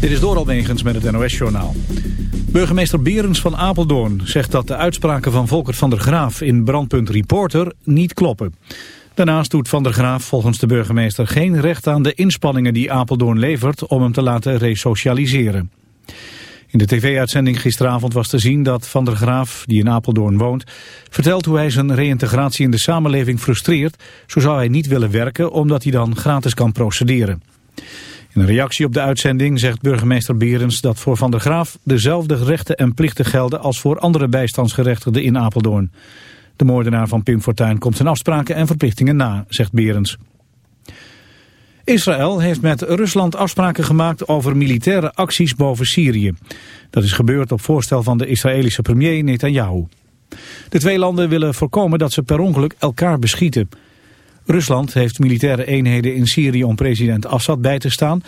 Dit is Doral Megens met het NOS-journaal. Burgemeester Berens van Apeldoorn zegt dat de uitspraken van Volkert van der Graaf in Brandpunt Reporter niet kloppen. Daarnaast doet Van der Graaf volgens de burgemeester geen recht aan de inspanningen die Apeldoorn levert om hem te laten resocialiseren. In de tv-uitzending gisteravond was te zien dat Van der Graaf, die in Apeldoorn woont, vertelt hoe hij zijn reïntegratie in de samenleving frustreert. Zo zou hij niet willen werken omdat hij dan gratis kan procederen. In een reactie op de uitzending zegt burgemeester Berens dat voor Van der Graaf dezelfde rechten en plichten gelden als voor andere bijstandsgerechtigden in Apeldoorn. De moordenaar van Pim Fortuyn komt zijn afspraken en verplichtingen na, zegt Berens. Israël heeft met Rusland afspraken gemaakt over militaire acties boven Syrië. Dat is gebeurd op voorstel van de Israëlische premier Netanyahu. De twee landen willen voorkomen dat ze per ongeluk elkaar beschieten. Rusland heeft militaire eenheden in Syrië om president Assad bij te staan.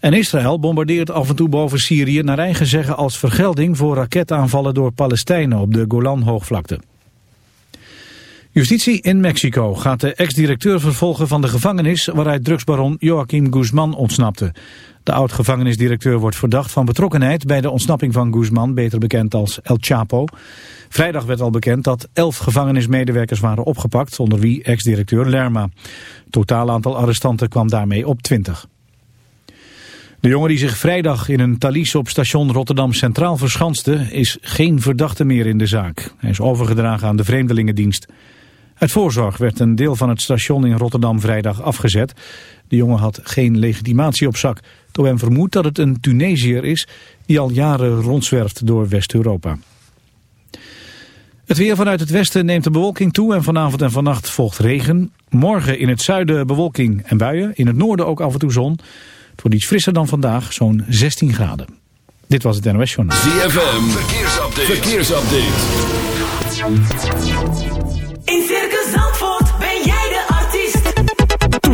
En Israël bombardeert af en toe boven Syrië naar eigen zeggen als vergelding voor raketaanvallen door Palestijnen op de Golanhoogvlakte. Justitie in Mexico gaat de ex-directeur vervolgen van de gevangenis waaruit drugsbaron Joaquim Guzman ontsnapte. De oud-gevangenisdirecteur wordt verdacht van betrokkenheid bij de ontsnapping van Guzman, beter bekend als El Chapo. Vrijdag werd al bekend dat elf gevangenismedewerkers waren opgepakt, onder wie ex-directeur Lerma. Totaal aantal arrestanten kwam daarmee op 20. De jongen die zich vrijdag in een talies op station Rotterdam Centraal verschanste... is geen verdachte meer in de zaak. Hij is overgedragen aan de Vreemdelingendienst. Uit voorzorg werd een deel van het station in Rotterdam vrijdag afgezet. De jongen had geen legitimatie op zak. Door hem vermoedt dat het een Tunesiër is die al jaren rondzwerft door West-Europa. Het weer vanuit het westen neemt de bewolking toe en vanavond en vannacht volgt regen. Morgen in het zuiden bewolking en buien, in het noorden ook af en toe zon. Het wordt iets frisser dan vandaag, zo'n 16 graden. Dit was het NOS Journaal. ZFM, verkeersupdate. verkeersupdate.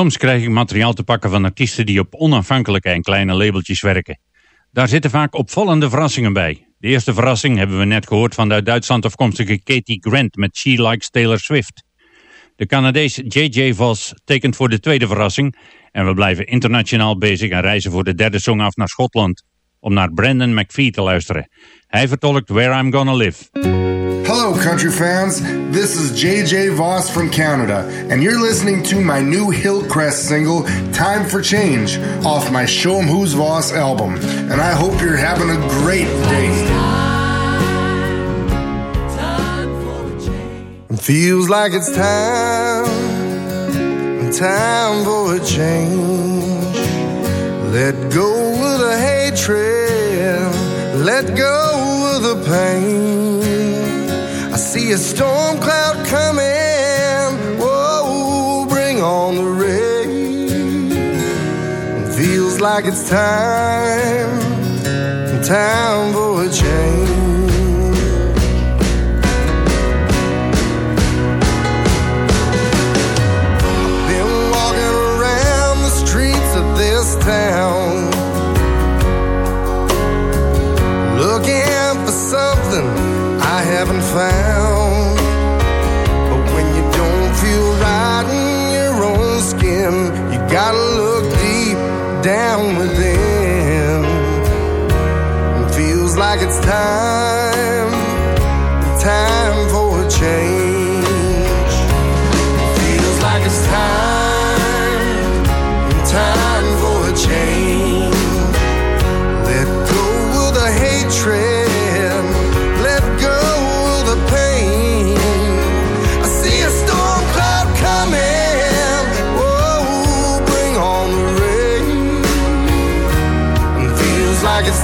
Soms krijg ik materiaal te pakken van artiesten die op onafhankelijke en kleine labeltjes werken. Daar zitten vaak opvallende verrassingen bij. De eerste verrassing hebben we net gehoord van de uit Duitsland afkomstige Katie Grant met She Likes Taylor Swift. De Canadees J.J. Vos tekent voor de tweede verrassing en we blijven internationaal bezig en reizen voor de derde song af naar Schotland om naar Brandon McPhee te luisteren. Hij vertolkt Where I'm Gonna Live. Hello, country fans. This is JJ Voss from Canada, and you're listening to my new Hillcrest single, Time for Change, off my Show 'em Who's Voss album. And I hope you're having a great day. Feels like it's time, time for a change. Let go of the hatred, let go of the pain. A storm cloud coming. Whoa, bring on the rain. Feels like it's time, time for a change. Been walking around the streets of this town, looking for something I haven't found. Skin, you gotta look deep down within. It feels like it's time, time for a change.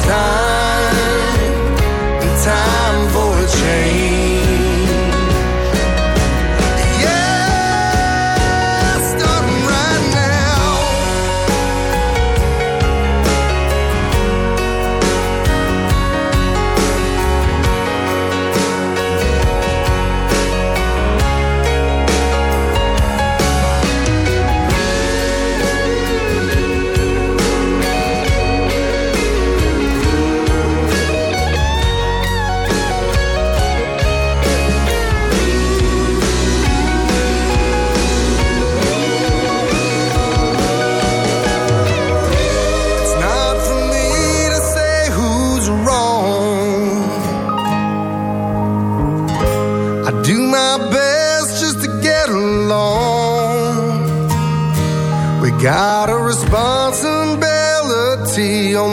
Time,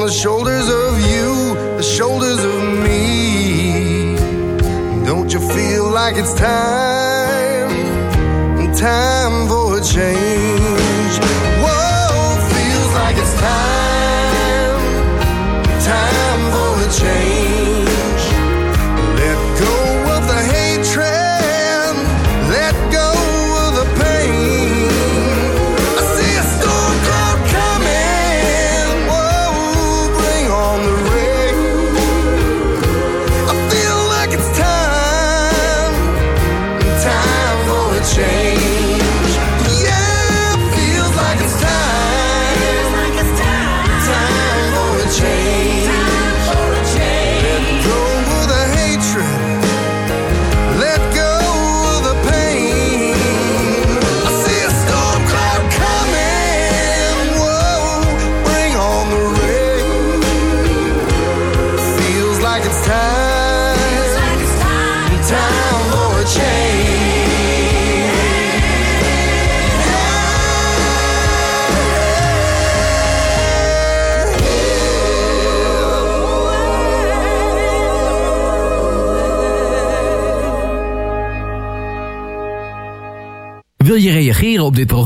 the shoulders of you, the shoulders of me. Don't you feel like it's time, time for a change?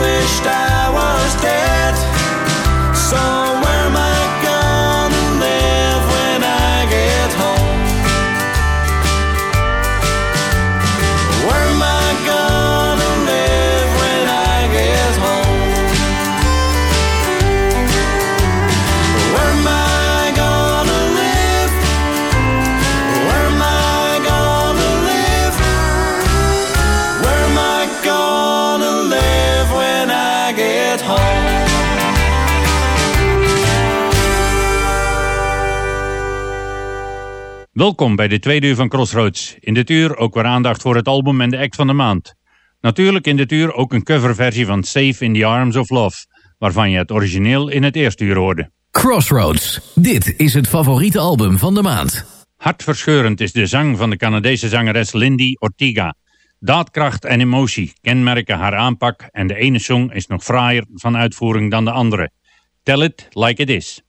wished I was dead. So Welkom bij de tweede uur van Crossroads. In dit uur ook weer aandacht voor het album en de act van de maand. Natuurlijk in dit uur ook een coverversie van Safe in the Arms of Love, waarvan je het origineel in het eerste uur hoorde. Crossroads, dit is het favoriete album van de maand. Hartverscheurend is de zang van de Canadese zangeres Lindy Ortiga. Daadkracht en emotie kenmerken haar aanpak en de ene song is nog fraaier van uitvoering dan de andere. Tell it like it is.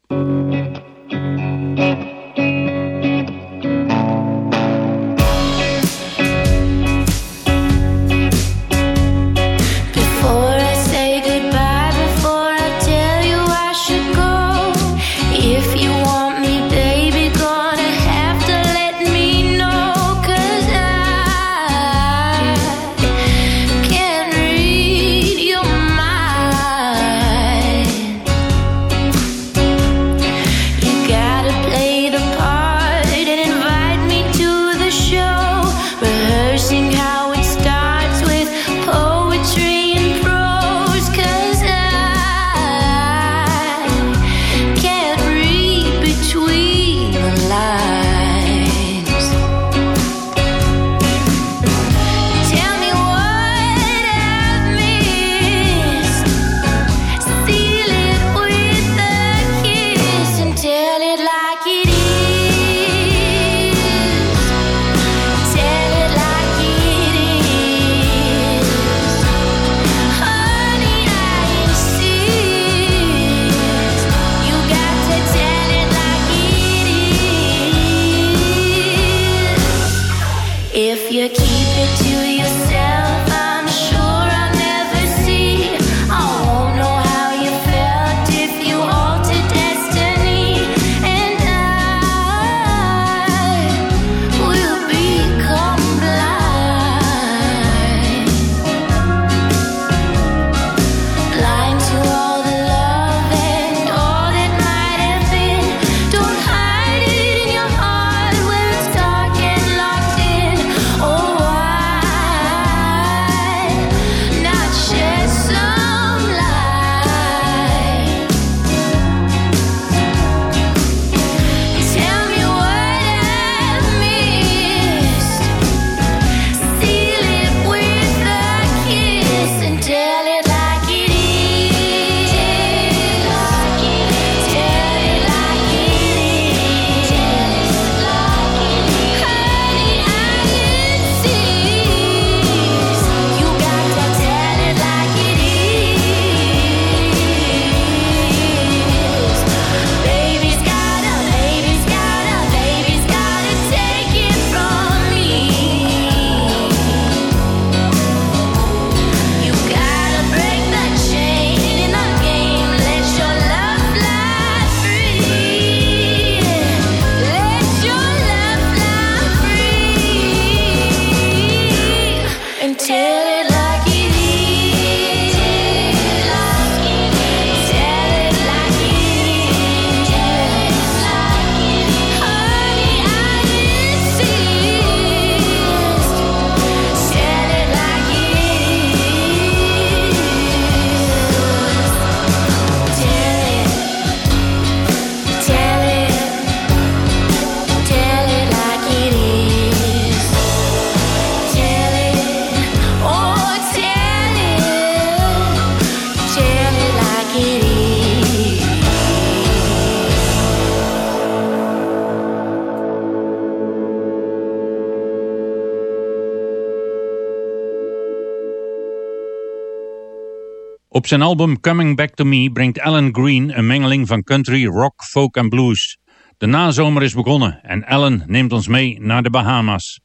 zijn album Coming Back to Me brengt Alan Green een mengeling van country, rock, folk en blues. De nazomer is begonnen en Alan neemt ons mee naar de Bahamas.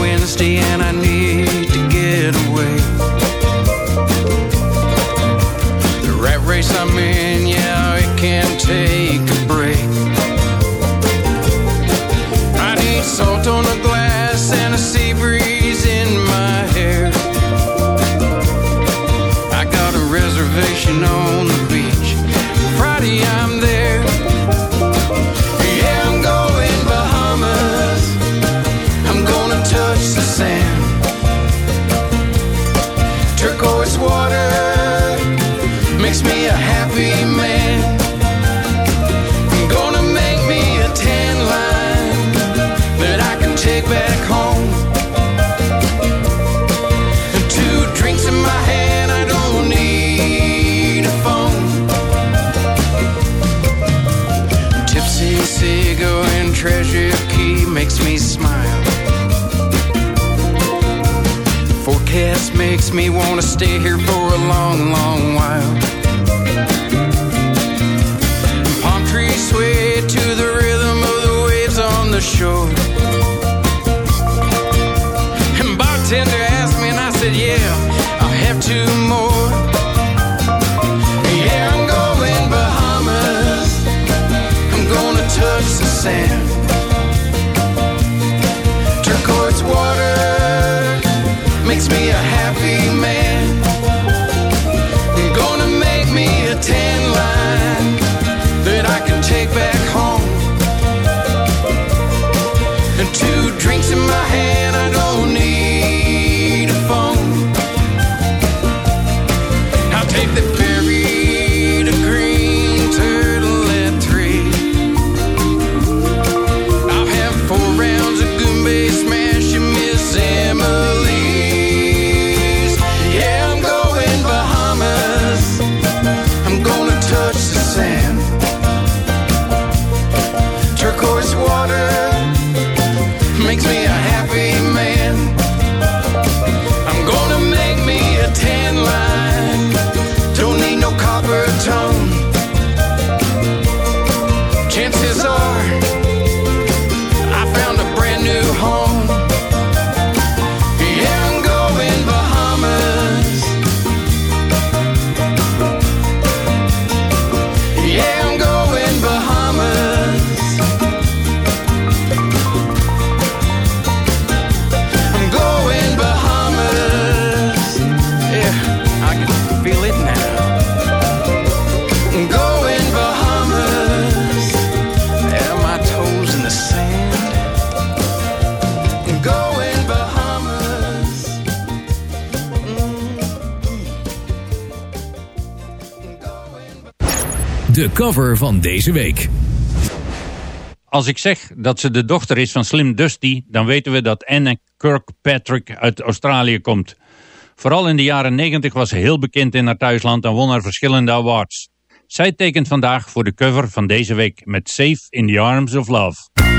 Wednesday and cover van deze week. Als ik zeg dat ze de dochter is van Slim Dusty, dan weten we dat Anne Kirkpatrick uit Australië komt. Vooral in de jaren 90 was ze heel bekend in haar thuisland en won haar verschillende awards. Zij tekent vandaag voor de cover van deze week met Safe in the Arms of Love.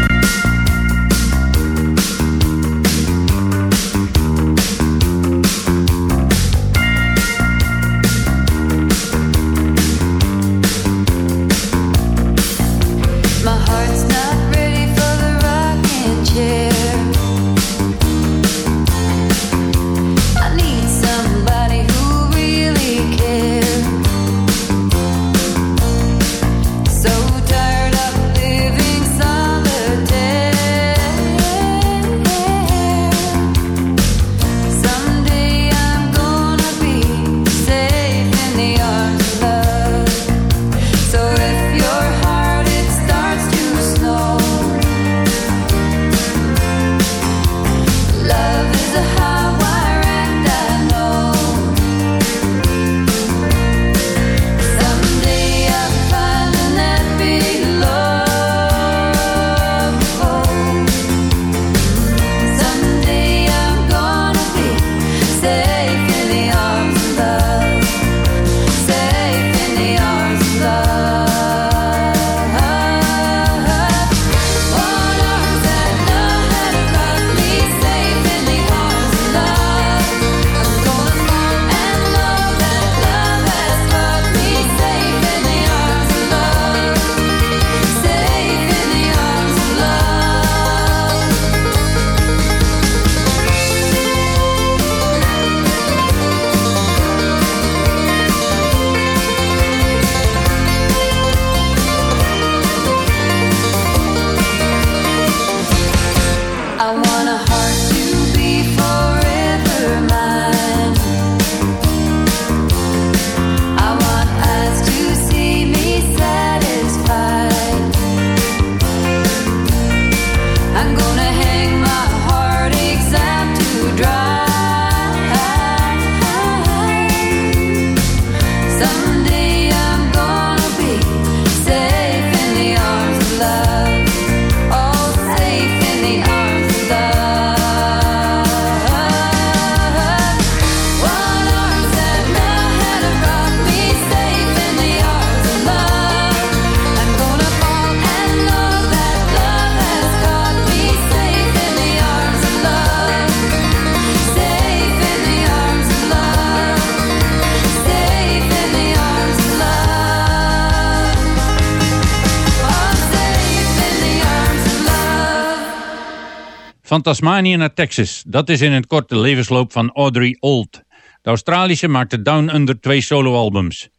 Van Tasmanië naar Texas, dat is in het kort de levensloop van Audrey Old. De Australische maakte Down Under twee soloalbums.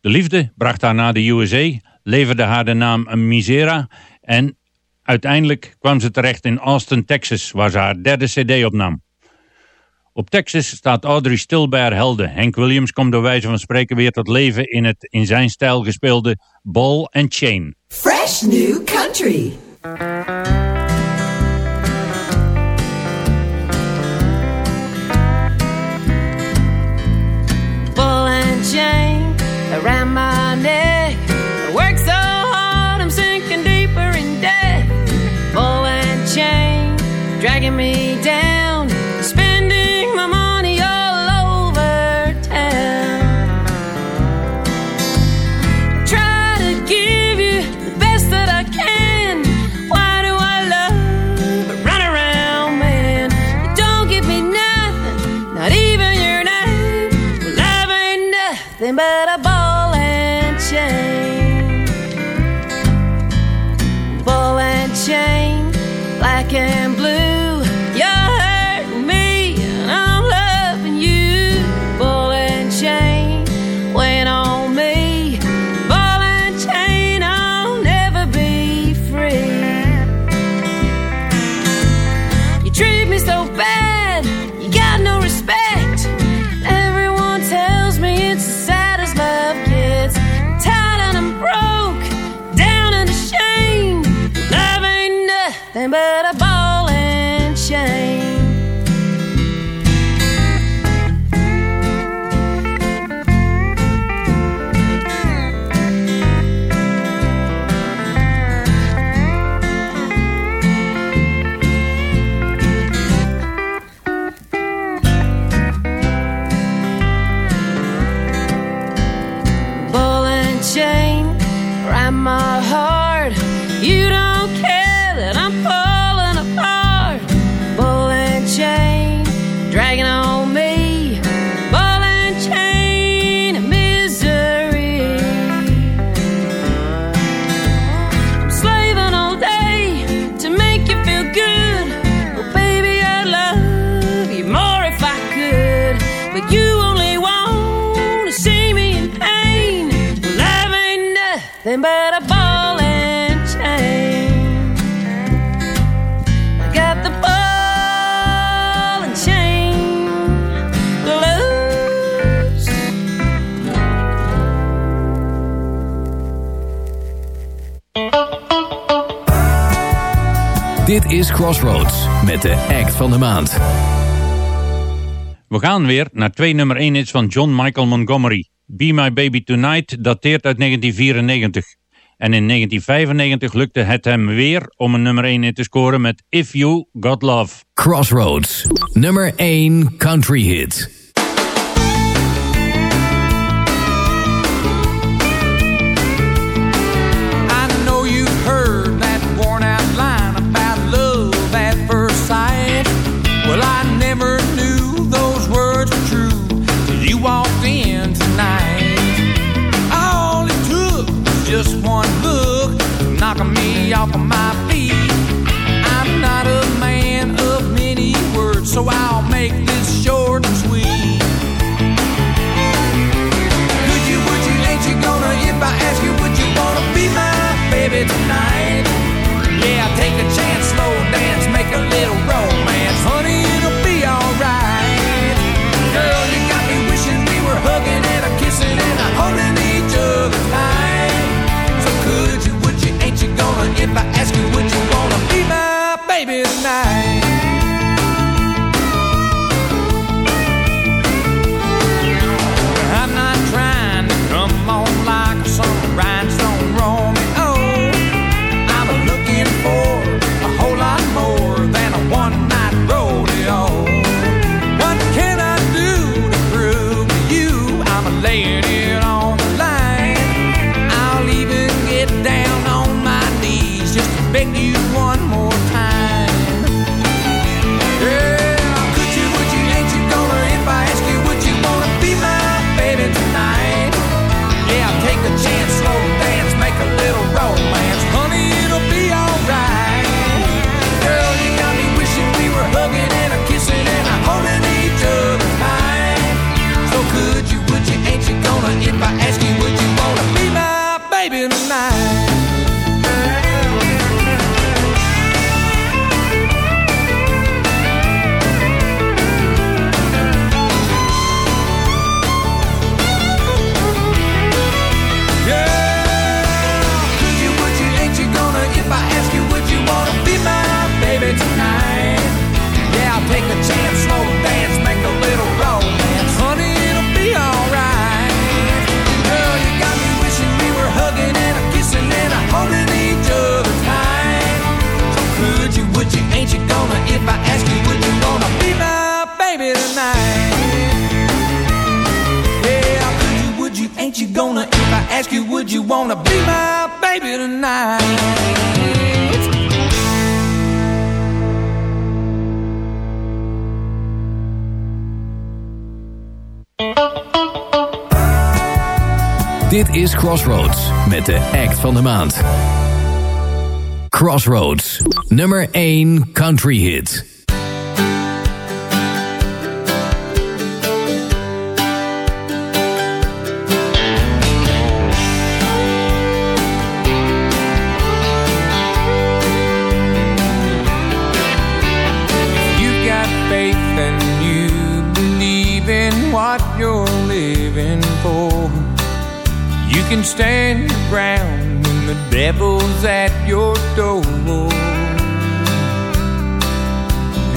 De liefde bracht haar naar de USA, leverde haar de naam Misera en uiteindelijk kwam ze terecht in Austin, Texas, waar ze haar derde cd opnam. Op Texas staat Audrey stil bij haar helden. Hank Williams komt door wijze van spreken weer tot leven in het in zijn stijl gespeelde Ball and Chain. Fresh New Country. around my bad. You got no respect. Crossroads met de act van de maand. We gaan weer naar twee nummer 1 hits van John Michael Montgomery. Be My Baby Tonight dateert uit 1994. En in 1995 lukte het hem weer om een nummer 1 hit te scoren met If You Got Love. Crossroads, nummer 1 country hit. de act van de maand. Crossroads, nummer 1 country hit. devil's at your door,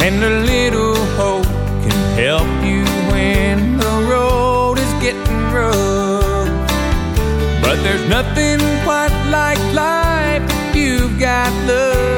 and a little hope can help you when the road is getting rough. But there's nothing quite like life if you've got love.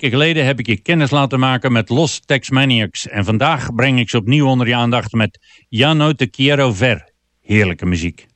weken geleden heb ik je kennis laten maken met Los Tex Maniacs. En vandaag breng ik ze opnieuw onder je aandacht met Jano Te Quiero Ver. Heerlijke MUZIEK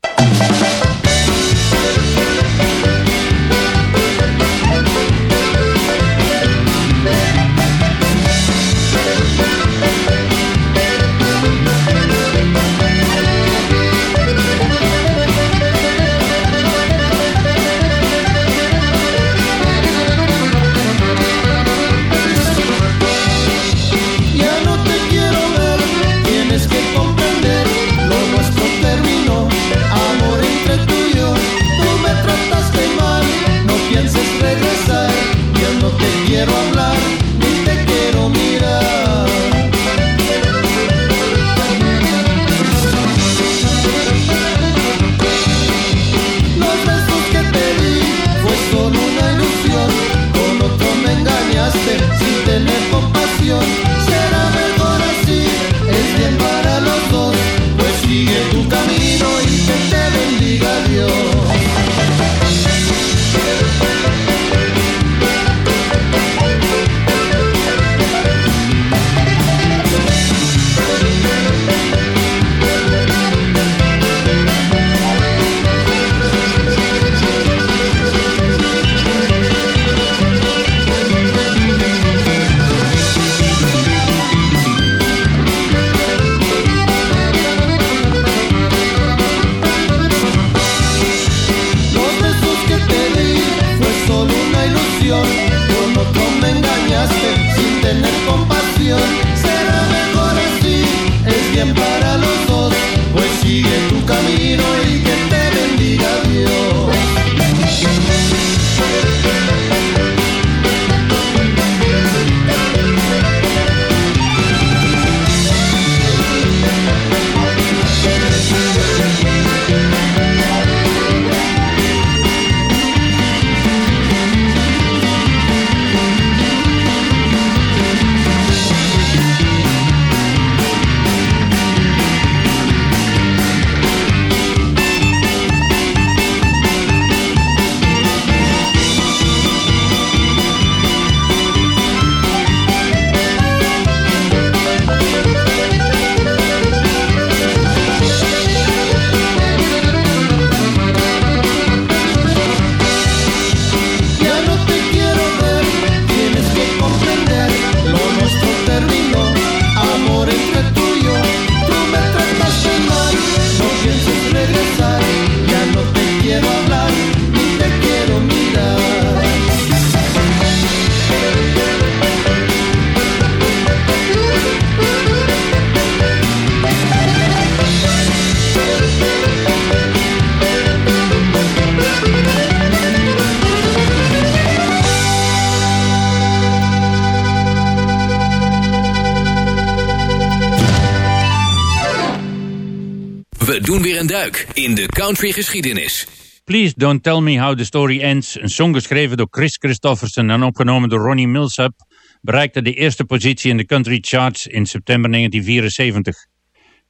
in de country geschiedenis. Please Don't Tell Me How the Story Ends, een song geschreven door Chris Christofferson en opgenomen door Ronnie Millsap, bereikte de eerste positie in de country charts in september 1974.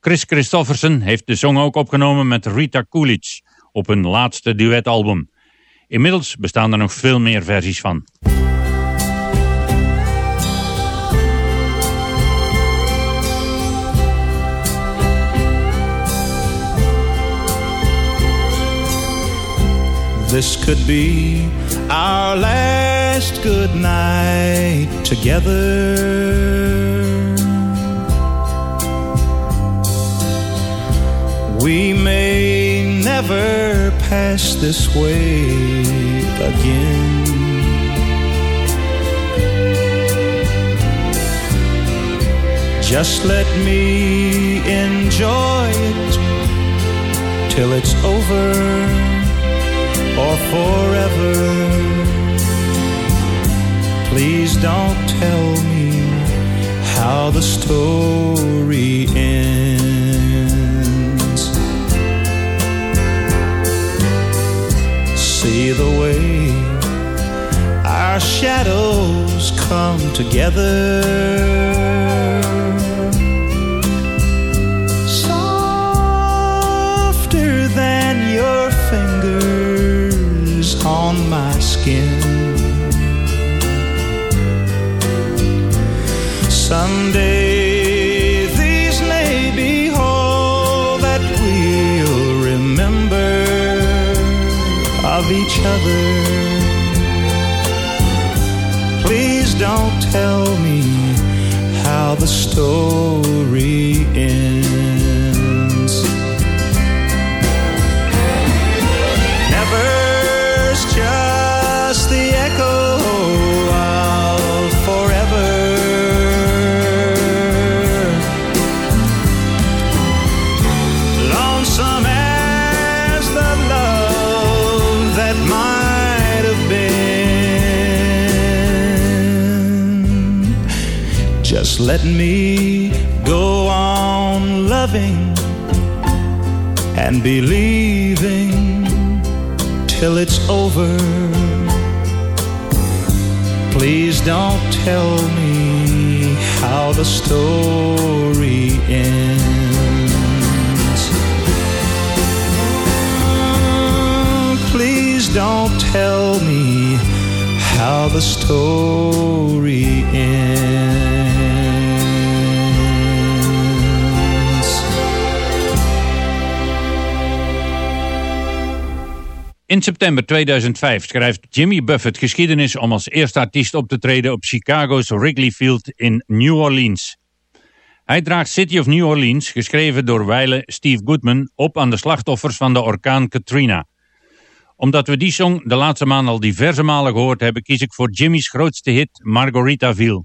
Chris Christofferson heeft de song ook opgenomen met Rita Coolidge op hun laatste duetalbum. Inmiddels bestaan er nog veel meer versies van. This could be our last good night together. We may never pass this way again. Just let me enjoy it till it's over or forever. Please don't tell me how the story ends. See the way our shadows come together. Please don't tell me how the story ends. Let me go on loving and believing till it's over. Please don't tell me how the story ends. Please don't tell me how the story ends. In september 2005 schrijft Jimmy Buffett geschiedenis om als eerste artiest op te treden op Chicago's Wrigley Field in New Orleans. Hij draagt City of New Orleans, geschreven door wijle Steve Goodman, op aan de slachtoffers van de orkaan Katrina. Omdat we die song de laatste maand al diverse malen gehoord hebben, kies ik voor Jimmy's grootste hit Margaritaville.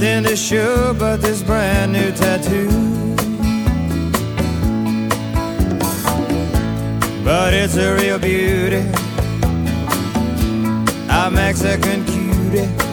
Nothing to show but this brand new tattoo. But it's a real beauty. A Mexican cutie.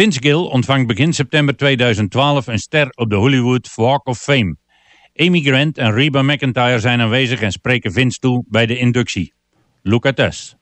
Vince Gill ontvangt begin september 2012 een ster op de Hollywood Walk of Fame. Amy Grant en Reba McIntyre zijn aanwezig en spreken Vince toe bij de inductie. Look at us.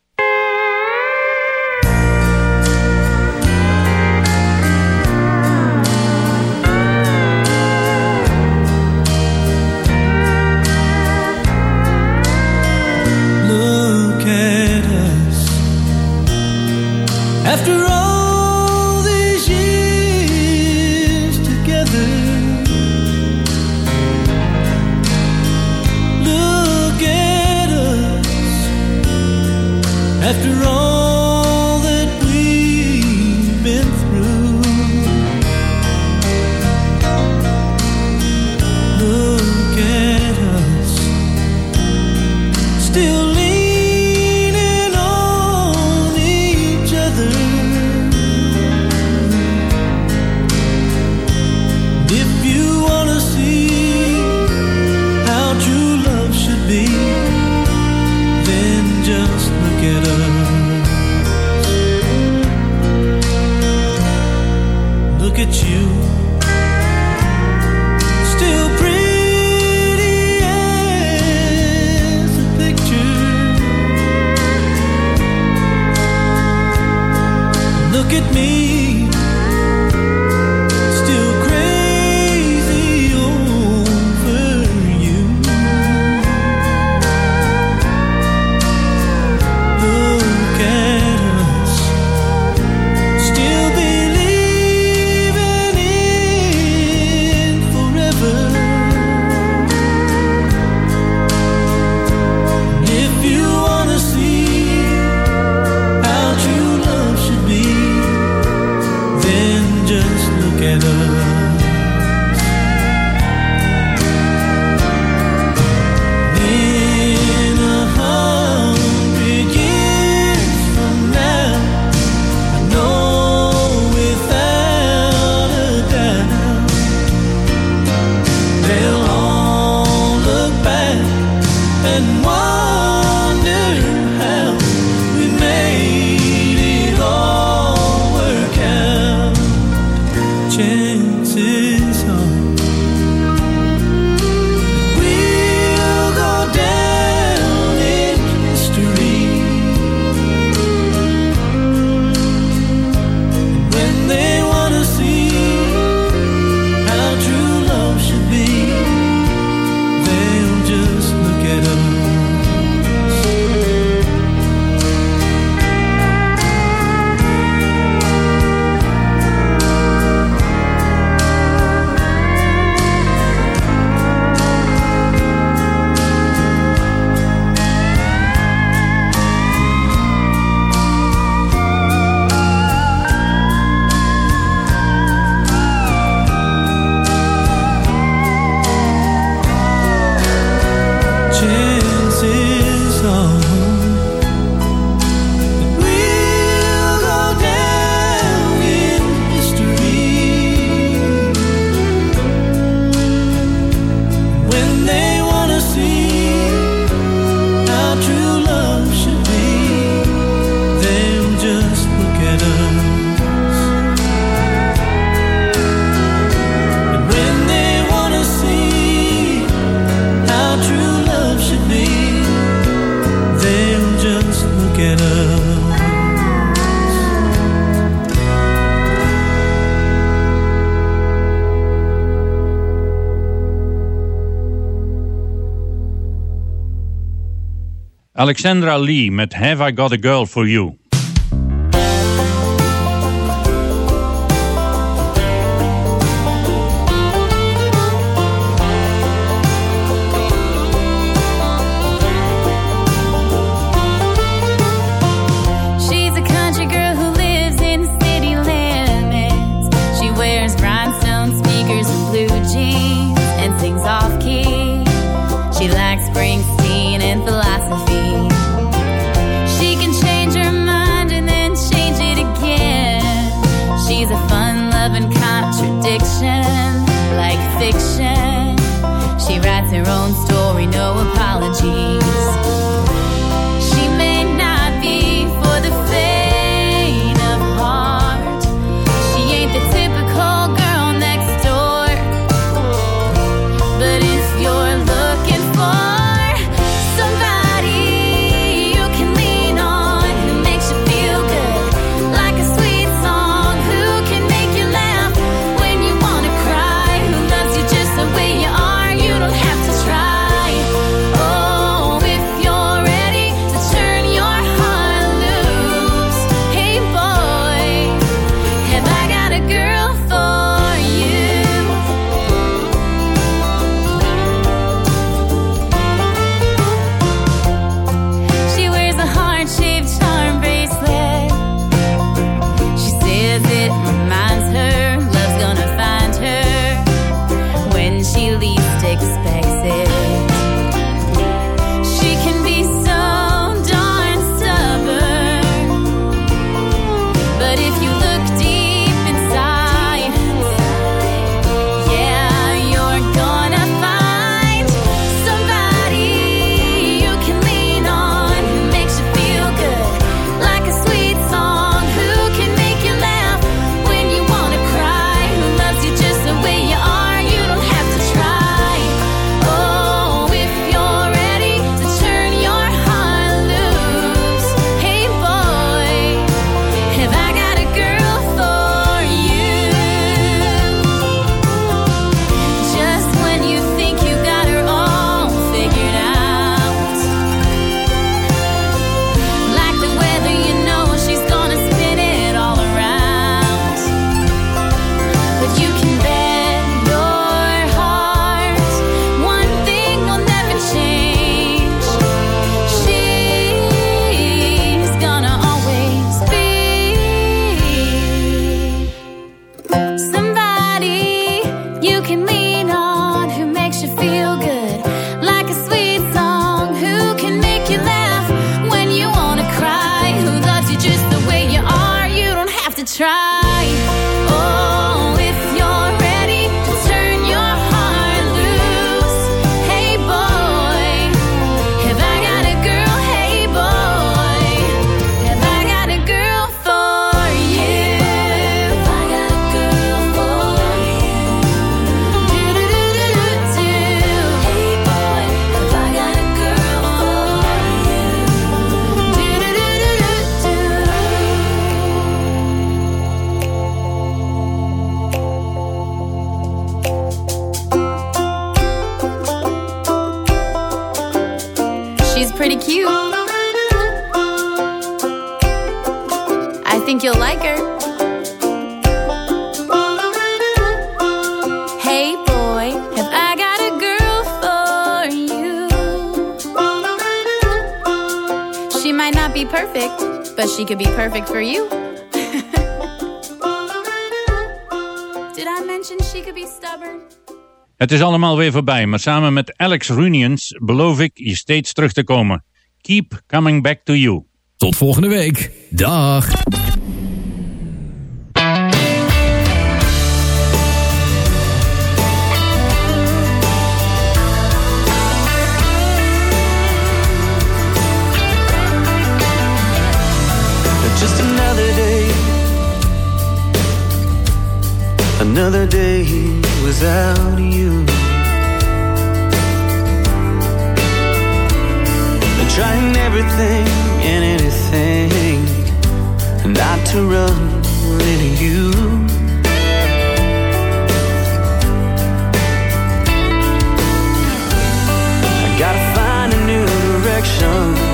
Alexandra Lee met Have I Got a Girl For You. is allemaal weer voorbij, maar samen met Alex Runions beloof ik je steeds terug te komen. Keep coming back to you. Tot volgende week. Dag. Another day without you. I'm trying everything and anything Not to run into you. I gotta find a new direction.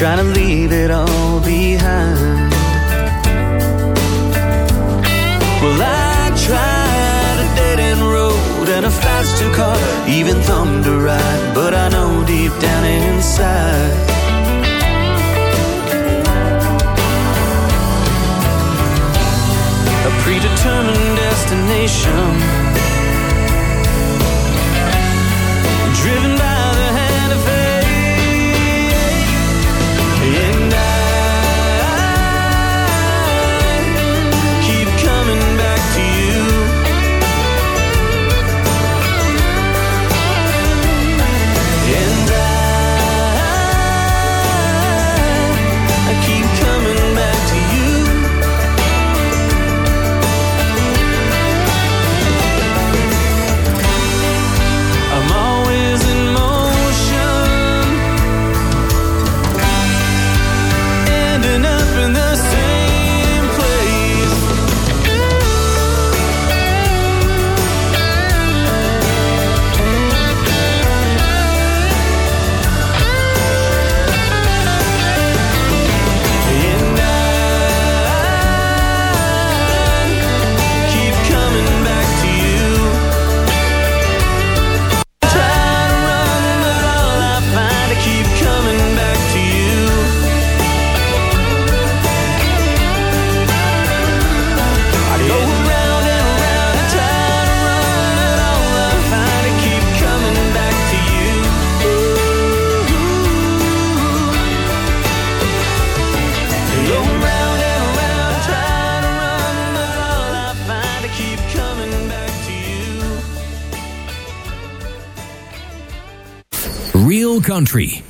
trying to leave it all behind. Well, I tried a dead end road and a fast two car, even thumb to ride, but I know deep down inside. A predetermined destination, driven by country.